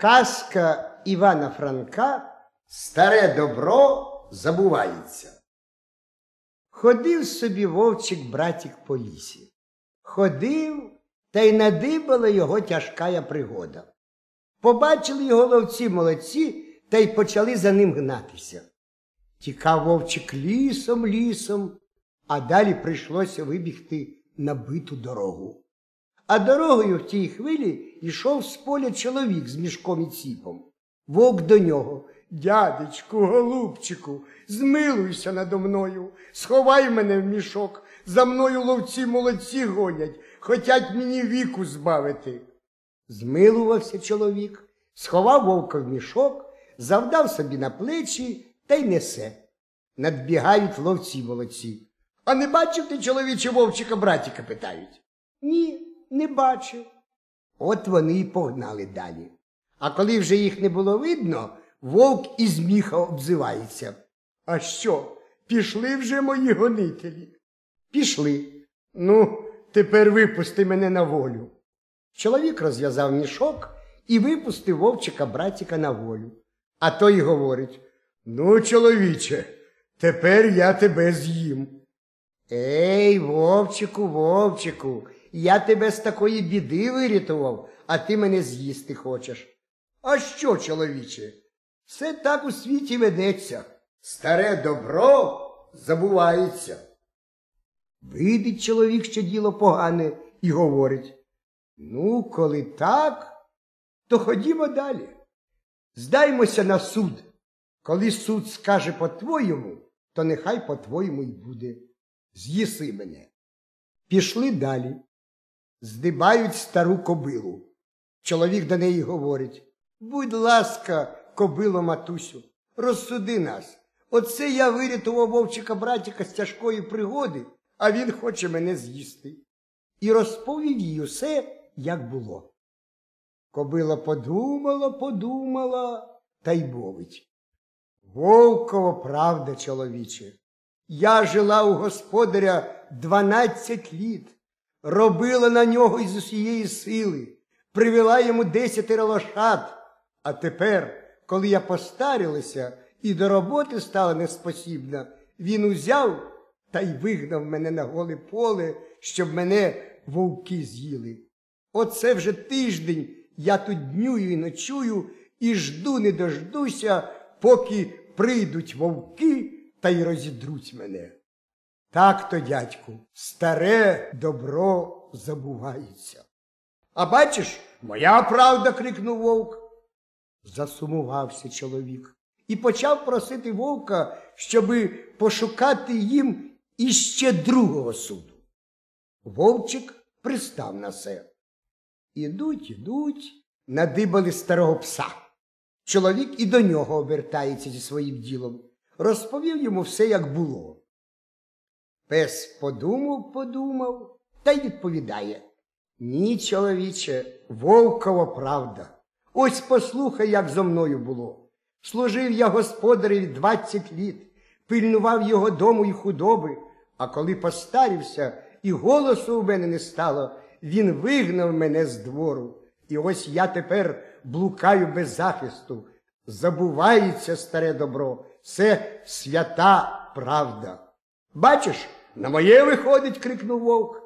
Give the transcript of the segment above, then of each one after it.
Казка Івана Франка Старе добро забувається. Ходив собі вовчик братік по лісі. Ходив, та й надибала його тяжкая пригода. Побачили його ловці молодці та й почали за ним гнатися. Тікав вовчик лісом, лісом, а далі прийшлося вибігти на биту дорогу. А дорогою в тій хвилі йшов з поля чоловік з мішком і ціпом. Вовк до нього. Дядечку, голубчику, змилуйся надо мною, сховай мене в мішок, за мною ловці молодці гонять, хотять мені віку збавити. Змилувався чоловік, сховав вовка в мішок, завдав собі на плечі та й несе. Надбігають ловці молодці. А не бачив ти, чоловіче вовчика братіка? питають. Ні, не бачив. От вони й погнали далі. А коли вже їх не було видно, вовк із міха обзивається. А що, пішли вже мої гонителі? Пішли. Ну, тепер випусти мене на волю. Чоловік розв'язав мішок і випустив вовчика братіка на волю. А той говорить Ну, чоловіче, тепер я тебе з'їм. Ей, вовчику, вовчику, я тебе з такої біди вирятував, а ти мене з'їсти хочеш. А що, чоловіче? Все так у світі ведеться. Старе добро забувається. Видить чоловік, що діло погане, і говорить Ну, коли так, то ходімо далі. Здаймося на суд. Коли суд скаже по-твоєму, то нехай по-твоєму й буде. З'їси мене. Пішли далі. Здибають стару кобилу. Чоловік до неї говорить Будь ласка, кобило матусю, розсуди нас. Оце я вирятував вовчика братіка з тяжкої пригоди, а він хоче мене з'їсти. І розповів їй усе, як було. Кобила подумала, подумала та й мовить. Вовково правда, чоловіче. Я жила у господаря дванадцять літ, робила на нього із усієї сили, привела йому десятеро лошад. А тепер, коли я постарілася і до роботи стала неспосібна, він узяв та й вигнав мене на голе поле, щоб мене вовки з'їли. Оце вже тиждень я тут днюю і ночую і жду не дождуся, поки прийдуть вовки та й розідруть мене. Так то, дядьку, старе добро забувається. А бачиш, моя правда, крикнув вовк. Засумувався чоловік і почав просити вовка, щоби пошукати їм іще другого суду. Вовчик пристав на це. Ідуть, ідуть, надибали старого пса. Чоловік і до нього обертається зі своїм ділом. Розповів йому все, як було. Пес подумав, подумав та й відповідає Ні, чоловіче, вовкова правда. Ось послухай, як зо мною було. Служив я господареві двадцять літ, пильнував його дому і худоби, а коли постарівся і голосу у мене не стало, він вигнав мене з двору. І ось я тепер блукаю без захисту. Забувається старе добро, це свята правда. Бачиш, на моє виходить, крикнув вовк.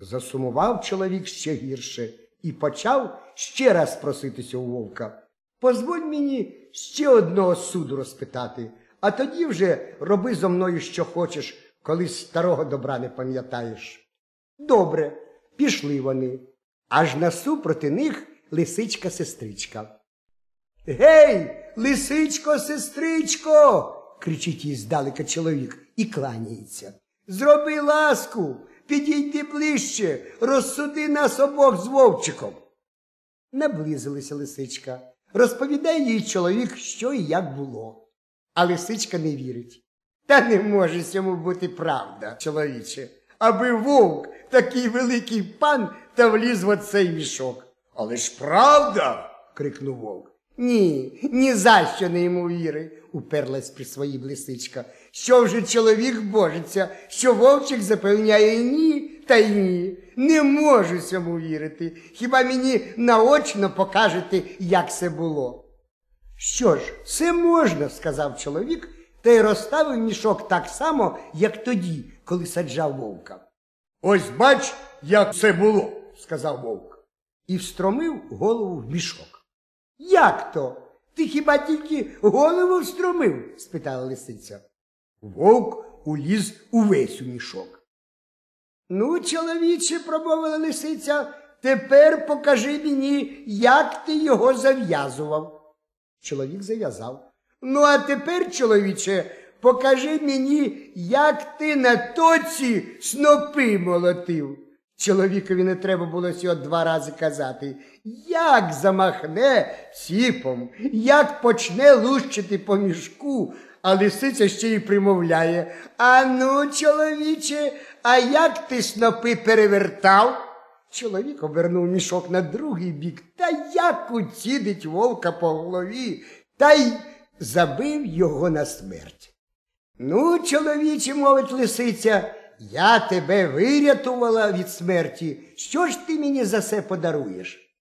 Засумував чоловік ще гірше і почав ще раз проситися у вовка. Позволь мені ще одного суду розпитати, а тоді вже роби зо мною, що хочеш, коли старого добра не пам'ятаєш. Добре, пішли вони, аж насупроти них лисичка сестричка. Гей, лисичко, сестричко, кричить їй здалека чоловік і кланяється. Зроби ласку, підійди ближче, розсуди нас обох з вовчиком. Наблизилася лисичка. Розповідає їй чоловік, що і як було. А лисичка не вірить. Та не може цьому бути правда, чоловіче, аби вовк, такий великий пан, та вліз в оцей мішок. Але ж правда. крикнув вовк. Ні, ні за що не йому віри, уперлась при своїй лисичка. Що вже чоловік божиться, що вовчик запевняє ні, Та й ні, не можу цьому вірити. Хіба мені наочно покажете, як це було? Що ж, все можна, сказав чоловік, та й розставив мішок так само, як тоді, коли саджав вовка. Ось бач, як це було, сказав вовк, і встромив голову в мішок. Як то? Ти хіба тільки голову встромив? спитала лисиця. Вовк уліз увесь у мішок. Ну, чоловіче, промовила лисиця, тепер покажи мені, як ти його зав'язував. Чоловік зав'язав. Ну, а тепер, чоловіче, покажи мені, як ти на тоці снопи молотив. Чоловікові не треба було цього два рази казати. Як замахне ціпом, як почне лущити по мішку, а лисиця ще й примовляє. Ану, чоловіче, а як ти снопи перевертав? Чоловік обернув мішок на другий бік, та як уцідить вовка по голові, та й забив його на смерть. Ну, чоловіче, мовить лисиця, я тебе вирятувала від смерті. Що ж ти мені за це подаруєш?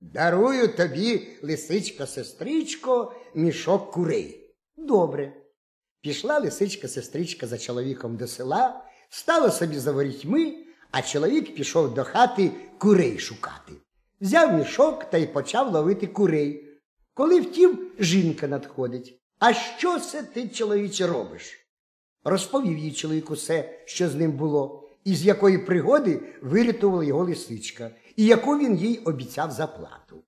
Дарую тобі, лисичка, сестричко, мішок курей. Добре. Пішла лисичка, сестричка за чоловіком до села, стала собі за ворітьми, а чоловік пішов до хати курей шукати. Взяв мішок та й почав ловити курей. Коли втім, жінка надходить. А що це ти, чоловіче, робиш? Розповів їй чоловік усе, що з ним було, і з якої пригоди вирятувала його лисичка, і яку він їй обіцяв заплату.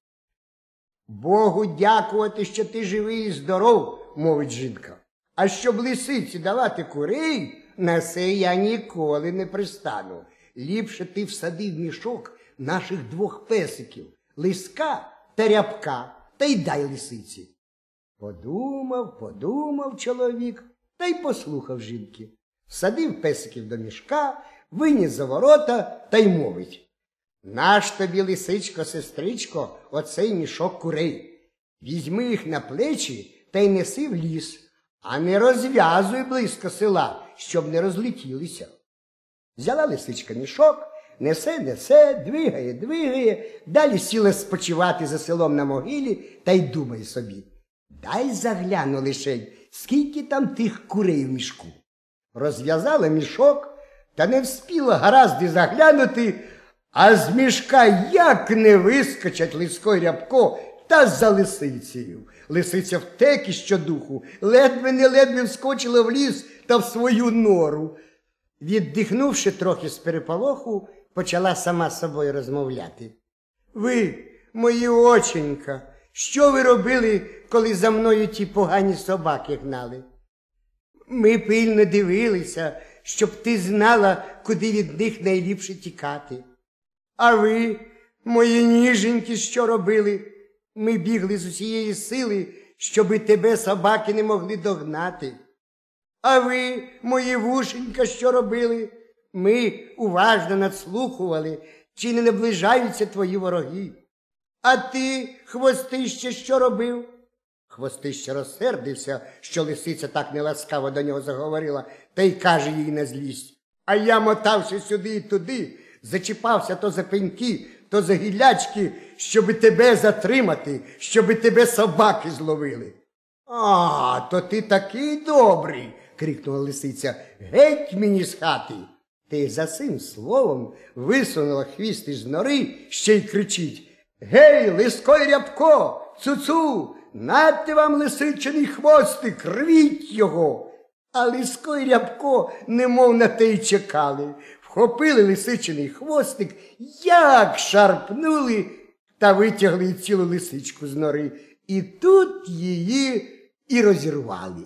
Богу дякувати, що ти живий і здоров, мовить жінка. А щоб лисиці давати курей, на це я ніколи не пристану. Ліпше ти всадив в мішок наших двох песиків лиска та рябка, та й дай лисиці. Подумав, подумав чоловік та й послухав жінки. Всадив песиків до мішка, виніс за ворота та й мовить. Наш тобі, лисичко, сестричко, оцей мішок курей. Візьми їх на плечі та й неси в ліс, а не розв'язуй близько села, щоб не розлетілися. Взяла лисичка мішок, несе, несе, двигає, двигає, далі сіла спочивати за селом на могилі та й думає собі. Дай загляну лишень, скільки там тих курей в мішку. Розв'язала мішок та не вспіла гаразди заглянути, а з мішка як не вискочать лисько й рябко та за лисицею. Лисиця втек із щодуху, ледве не ледве вскочила в ліс та в свою нору. Віддихнувши трохи з переполоху, почала сама з собою розмовляти. Ви, мої оченька, що ви робили, коли за мною ті погані собаки гнали? Ми пильно дивилися, щоб ти знала, куди від них найліпше тікати. А ви, мої ніженьки, що робили? Ми бігли з усієї сили, щоби тебе собаки не могли догнати. А ви, мої вушенька, що робили? Ми уважно надслухували, чи не наближаються твої вороги. А ти, хвостище, що робив? Хвостище розсердився, що лисиця так неласкаво до нього заговорила, та й каже їй на злість. А я мотався сюди і туди, зачіпався то за пеньки, то за гілячки, щоби тебе затримати, щоби тебе собаки зловили. А, то ти такий добрий, крикнула лисиця. Геть мені з хати. Ти за цим словом висунула хвіст із нори, ще й кричить Гей, лиско рябко, цуцу, надте вам лисичиний хвостик, рвіть його. А лиско й рябко, немов на те й чекали, вхопили лисичиний хвостик, як шарпнули та витягли цілу лисичку з нори. І тут її і розірвали.